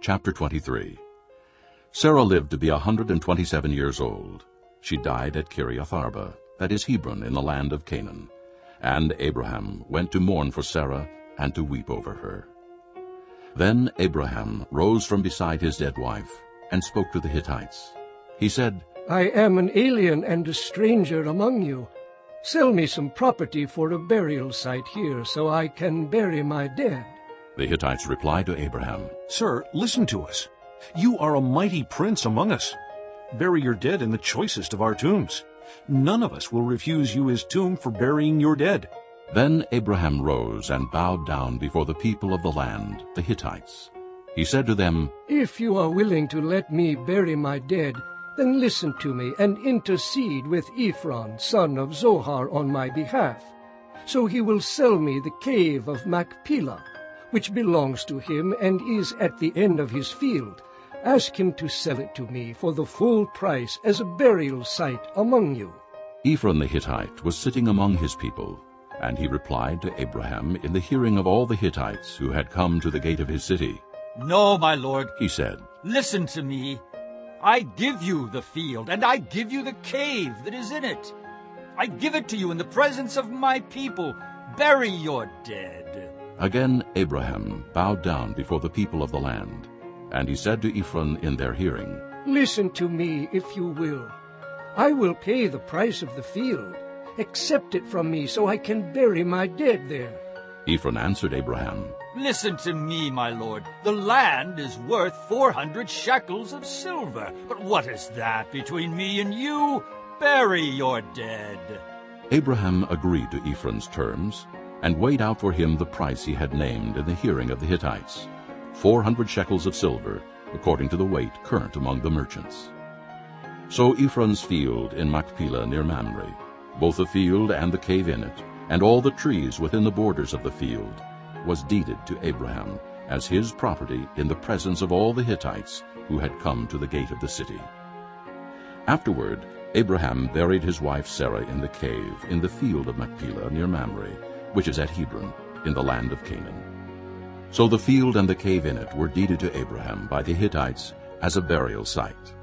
Chapter 23 Sarah lived to be a hundred and twenty-seven years old. She died at Kiriath Arba, that is Hebron, in the land of Canaan. And Abraham went to mourn for Sarah and to weep over her. Then Abraham rose from beside his dead wife and spoke to the Hittites. He said, I am an alien and a stranger among you. Sell me some property for a burial site here so I can bury my dead. The Hittites replied to Abraham, Sir, listen to us. You are a mighty prince among us. Bury your dead in the choicest of our tombs. None of us will refuse you his tomb for burying your dead. Then Abraham rose and bowed down before the people of the land, the Hittites. He said to them, If you are willing to let me bury my dead, then listen to me and intercede with Ephron, son of Zohar, on my behalf. So he will sell me the cave of Machpelah, which belongs to him and is at the end of his field. Ask him to sell it to me for the full price as a burial site among you. Ephron the Hittite was sitting among his people, and he replied to Abraham in the hearing of all the Hittites who had come to the gate of his city. No, my lord, He said, listen to me. I give you the field, and I give you the cave that is in it. I give it to you in the presence of my people. Bury your dead. Again Abraham bowed down before the people of the land, and he said to Ephron in their hearing, Listen to me, if you will. I will pay the price of the field. Accept it from me so I can bury my dead there. Ephron answered Abraham, Listen to me, my lord. The land is worth four hundred shekels of silver. But what is that between me and you? Bury your dead. Abraham agreed to Ephron's terms, and weighed out for him the price he had named in the hearing of the Hittites, four hundred shekels of silver, according to the weight current among the merchants. So Ephron's field in Machpelah near Mamre, both the field and the cave in it, and all the trees within the borders of the field, was deeded to Abraham as his property in the presence of all the Hittites who had come to the gate of the city. Afterward, Abraham buried his wife Sarah in the cave in the field of Machpelah near Mamre, which is at Hebron, in the land of Canaan. So the field and the cave in it were deeded to Abraham by the Hittites as a burial site.